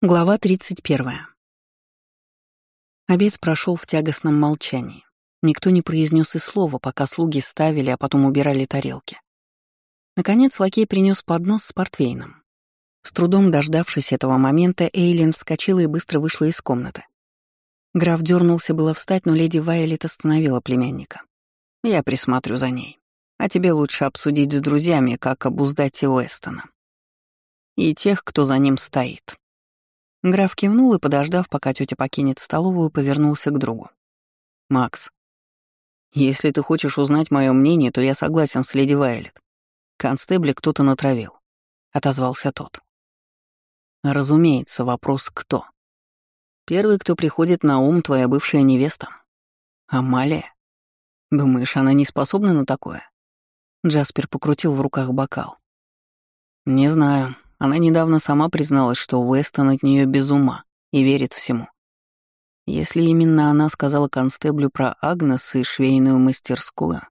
Глава 31. Обед прошел в тягостном молчании. Никто не произнес и слова, пока слуги ставили, а потом убирали тарелки. Наконец лакей принес поднос с портвейном. С трудом дождавшись этого момента, Эйлин вскочила и быстро вышла из комнаты. Граф дернулся было встать, но леди Вайлет остановила племянника. «Я присмотрю за ней. А тебе лучше обсудить с друзьями, как обуздать Уэстона. И тех, кто за ним стоит». Граф кивнул и, подождав, пока тетя покинет столовую, повернулся к другу. «Макс, если ты хочешь узнать мое мнение, то я согласен с леди Вайлет. Констебли кто-то натравил», — отозвался тот. «Разумеется, вопрос «кто?». Первый, кто приходит на ум, твоя бывшая невеста. Амалия. Думаешь, она не способна на такое?» Джаспер покрутил в руках бокал. «Не знаю. Она недавно сама призналась, что Уэстон от нее без ума и верит всему. Если именно она сказала констеблю про Агнес и швейную мастерскую...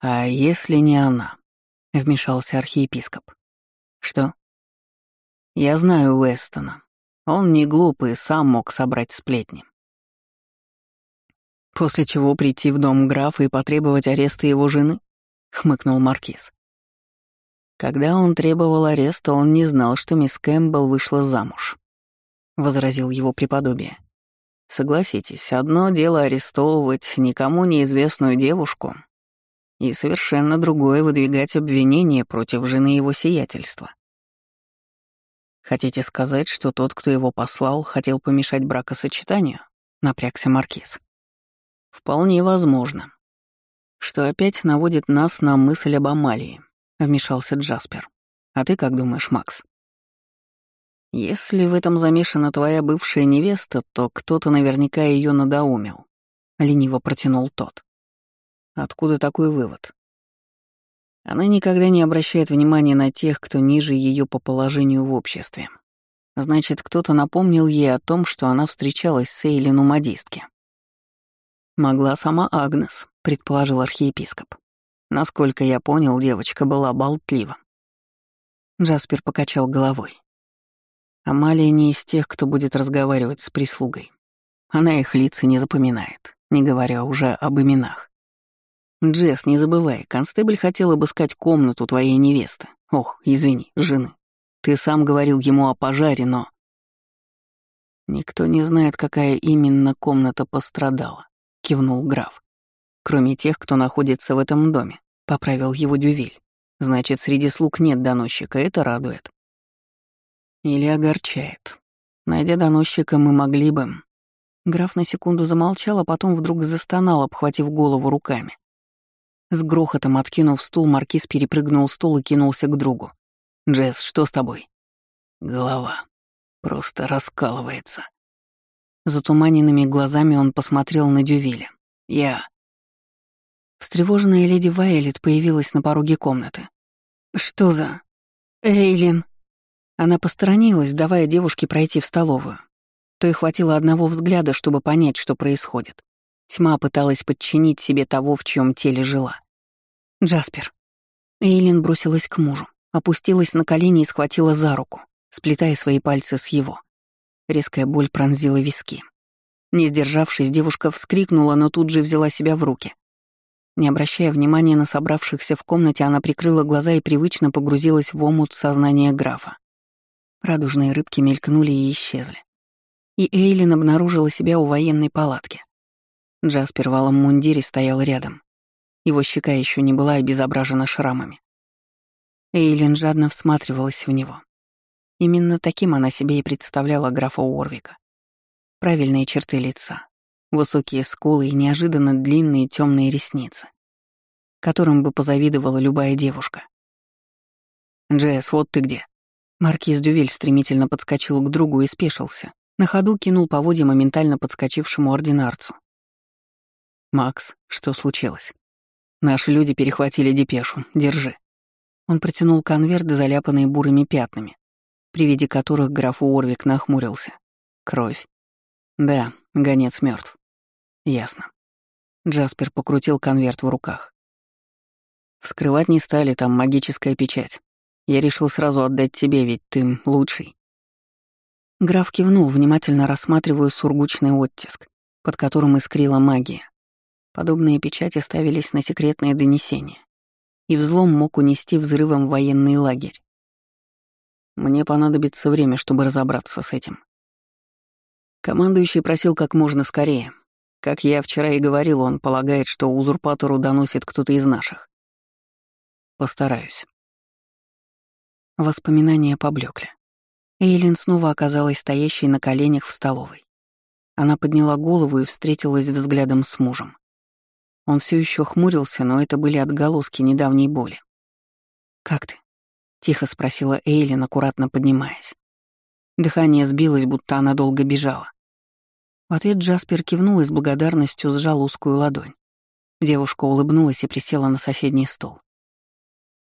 «А если не она?» — вмешался архиепископ. «Что?» «Я знаю Уэстона. Он не глупый, сам мог собрать сплетни. После чего прийти в дом графа и потребовать ареста его жены?» — хмыкнул Маркиз. Когда он требовал ареста, он не знал, что мисс Кэмпбелл вышла замуж. Возразил его преподобие. Согласитесь, одно дело арестовывать никому неизвестную девушку, и совершенно другое выдвигать обвинение против жены его сиятельства. Хотите сказать, что тот, кто его послал, хотел помешать бракосочетанию? Напрягся Маркиз. Вполне возможно. Что опять наводит нас на мысль об Амалии. — вмешался Джаспер. «А ты как думаешь, Макс?» «Если в этом замешана твоя бывшая невеста, то кто-то наверняка ее надоумил», — лениво протянул тот. «Откуда такой вывод?» Она никогда не обращает внимания на тех, кто ниже ее по положению в обществе. Значит, кто-то напомнил ей о том, что она встречалась с Эйлин у. «Могла сама Агнес», — предположил архиепископ. Насколько я понял, девочка была болтлива. Джаспер покачал головой. Амалия не из тех, кто будет разговаривать с прислугой. Она их лица не запоминает, не говоря уже об именах. Джесс, не забывай, констебль хотел обыскать комнату твоей невесты. Ох, извини, жены. Ты сам говорил ему о пожаре, но... Никто не знает, какая именно комната пострадала, кивнул граф кроме тех, кто находится в этом доме», — поправил его Дювиль. «Значит, среди слуг нет доносчика, это радует». Или огорчает. Найдя доносчика, мы могли бы... Граф на секунду замолчал, а потом вдруг застонал, обхватив голову руками. С грохотом откинув стул, маркиз перепрыгнул стул и кинулся к другу. «Джесс, что с тобой?» «Голова. Просто раскалывается». Затуманенными глазами он посмотрел на Дювиля. «Я...» Встревоженная леди Вайлет появилась на пороге комнаты. «Что за... Эйлин?» Она посторонилась, давая девушке пройти в столовую. То и хватило одного взгляда, чтобы понять, что происходит. Тьма пыталась подчинить себе того, в чьем теле жила. «Джаспер». Эйлин бросилась к мужу, опустилась на колени и схватила за руку, сплетая свои пальцы с его. Резкая боль пронзила виски. Не сдержавшись, девушка вскрикнула, но тут же взяла себя в руки. Не обращая внимания на собравшихся в комнате, она прикрыла глаза и привычно погрузилась в омут сознания графа. Радужные рыбки мелькнули и исчезли. И Эйлин обнаружила себя у военной палатки. Джаспер в алом мундире стоял рядом. Его щека еще не была обезображена шрамами. Эйлин жадно всматривалась в него. Именно таким она себе и представляла графа Уорвика. Правильные черты лица, Высокие скулы и неожиданно длинные темные ресницы, которым бы позавидовала любая девушка. «Джесс, вот ты где!» Маркиз Дювель стремительно подскочил к другу и спешился. На ходу кинул поводья моментально подскочившему ординарцу. «Макс, что случилось?» «Наши люди перехватили депешу. Держи». Он протянул конверт, заляпанный бурыми пятнами, при виде которых граф Уорвик нахмурился. «Кровь». «Да, гонец мертв. Ясно. Джаспер покрутил конверт в руках. Вскрывать не стали, там магическая печать. Я решил сразу отдать тебе, ведь ты лучший. Граф кивнул, внимательно рассматривая сургучный оттиск, под которым искрила магия. Подобные печати ставились на секретные донесения, и взлом мог унести взрывом военный лагерь. Мне понадобится время, чтобы разобраться с этим. Командующий просил как можно скорее. Как я вчера и говорил, он полагает, что узурпатору доносит кто-то из наших. Постараюсь. Воспоминания поблекли. Эйлин снова оказалась стоящей на коленях в столовой. Она подняла голову и встретилась взглядом с мужем. Он все еще хмурился, но это были отголоски недавней боли. «Как ты?» — тихо спросила Эйлин, аккуратно поднимаясь. Дыхание сбилось, будто она долго бежала. В ответ Джаспер кивнул и с благодарностью сжал узкую ладонь. Девушка улыбнулась и присела на соседний стол.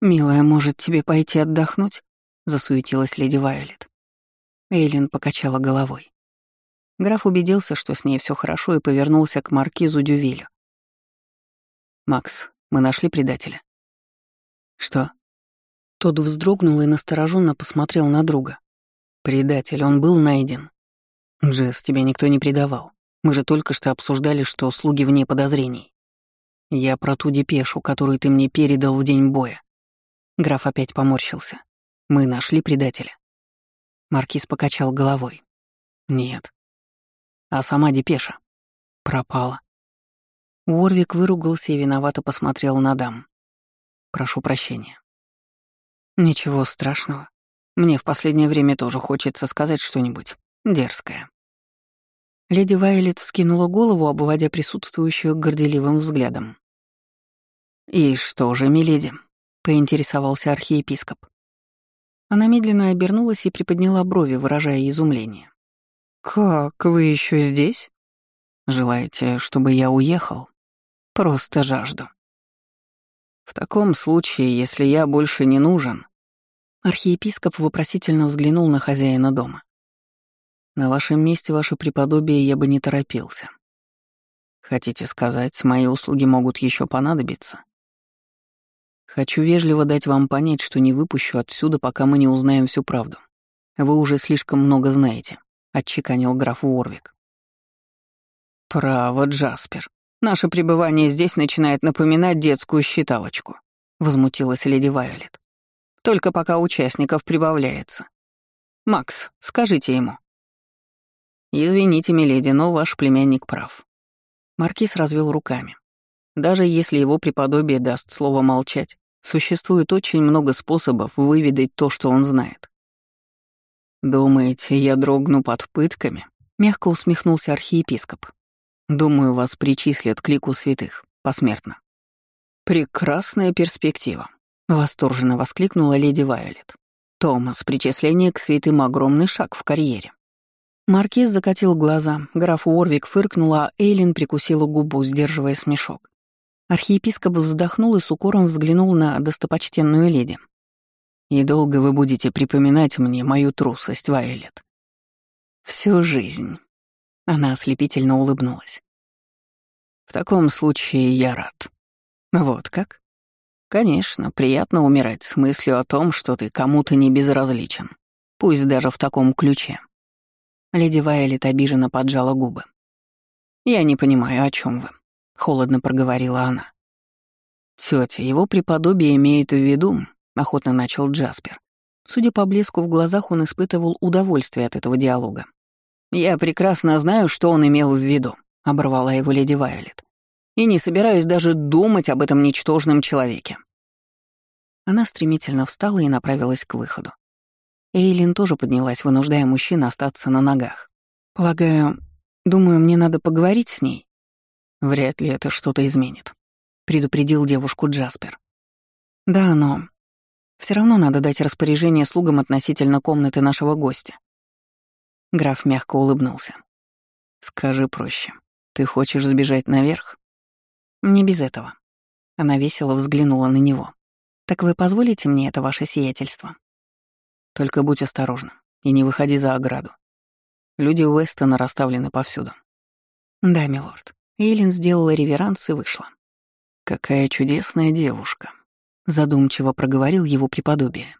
«Милая, может, тебе пойти отдохнуть?» — засуетилась леди Вайолет. Эйлин покачала головой. Граф убедился, что с ней все хорошо, и повернулся к маркизу Дювилю. «Макс, мы нашли предателя». «Что?» Тот вздрогнул и настороженно посмотрел на друга. «Предатель, он был найден». «Джесс, тебя никто не предавал. Мы же только что обсуждали, что слуги вне подозрений. Я про ту депешу, которую ты мне передал в день боя». Граф опять поморщился. «Мы нашли предателя. Маркиз покачал головой. Нет. А сама депеша? Пропала. Уорвик выругался и виновато посмотрел на дам. Прошу прощения. Ничего страшного. Мне в последнее время тоже хочется сказать что-нибудь дерзкое. Леди Вайлет вскинула голову, обводя присутствующую горделивым взглядом. «И что же, миледи?» — поинтересовался архиепископ. Она медленно обернулась и приподняла брови, выражая изумление. «Как, вы еще здесь? Желаете, чтобы я уехал? Просто жажду». «В таком случае, если я больше не нужен...» Архиепископ вопросительно взглянул на хозяина дома. «На вашем месте, ваше преподобие, я бы не торопился. Хотите сказать, мои услуги могут еще понадобиться?» Хочу вежливо дать вам понять, что не выпущу отсюда, пока мы не узнаем всю правду. Вы уже слишком много знаете», — отчеканил граф Уорвик. «Право, Джаспер. Наше пребывание здесь начинает напоминать детскую считалочку», — возмутилась леди Вайолет. «Только пока участников прибавляется. Макс, скажите ему». «Извините, миледи, но ваш племянник прав». Маркиз развел руками. Даже если его преподобие даст слово молчать, Существует очень много способов выведать то, что он знает. «Думаете, я дрогну под пытками?» — мягко усмехнулся архиепископ. «Думаю, вас причислят к лику святых, посмертно». «Прекрасная перспектива», — восторженно воскликнула леди Вайолет. «Томас, причисление к святым — огромный шаг в карьере». Маркиз закатил глаза, граф Уорвик фыркнула, а Эйлин прикусила губу, сдерживая смешок. Архиепископ вздохнул и с укором взглянул на достопочтенную леди. «И долго вы будете припоминать мне мою трусость, Вайлет?» «Всю жизнь». Она ослепительно улыбнулась. «В таком случае я рад». «Вот как?» «Конечно, приятно умирать с мыслью о том, что ты кому-то не безразличен, пусть даже в таком ключе». Леди Вайлет обиженно поджала губы. «Я не понимаю, о чем вы холодно проговорила она. Тетя, его преподобие имеет в виду, охотно начал Джаспер. Судя по блеску в глазах, он испытывал удовольствие от этого диалога. «Я прекрасно знаю, что он имел в виду», — оборвала его леди Вайолет. «И не собираюсь даже думать об этом ничтожном человеке». Она стремительно встала и направилась к выходу. Эйлин тоже поднялась, вынуждая мужчин остаться на ногах. «Полагаю, думаю, мне надо поговорить с ней», Вряд ли это что-то изменит, предупредил девушку Джаспер. Да, но все равно надо дать распоряжение слугам относительно комнаты нашего гостя. Граф мягко улыбнулся. Скажи проще. Ты хочешь сбежать наверх? Не без этого. Она весело взглянула на него. Так вы позволите мне это ваше сиятельство? Только будь осторожна и не выходи за ограду. Люди Уэстона расставлены повсюду. Да, милорд. Эйлин сделала реверанс и вышла. «Какая чудесная девушка», — задумчиво проговорил его преподобие.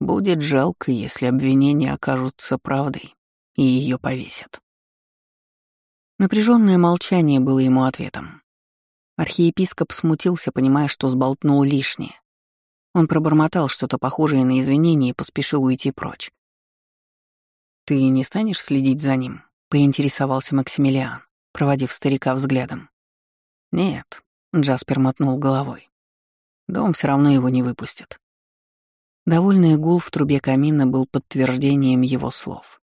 «Будет жалко, если обвинения окажутся правдой». и ее повесят. Напряженное молчание было ему ответом. Архиепископ смутился, понимая, что сболтнул лишнее. Он пробормотал что-то похожее на извинение и поспешил уйти прочь. «Ты не станешь следить за ним?» — поинтересовался Максимилиан, проводив старика взглядом. «Нет», — Джаспер мотнул головой. «Дом все равно его не выпустит». Довольный гул в трубе камина был подтверждением его слов.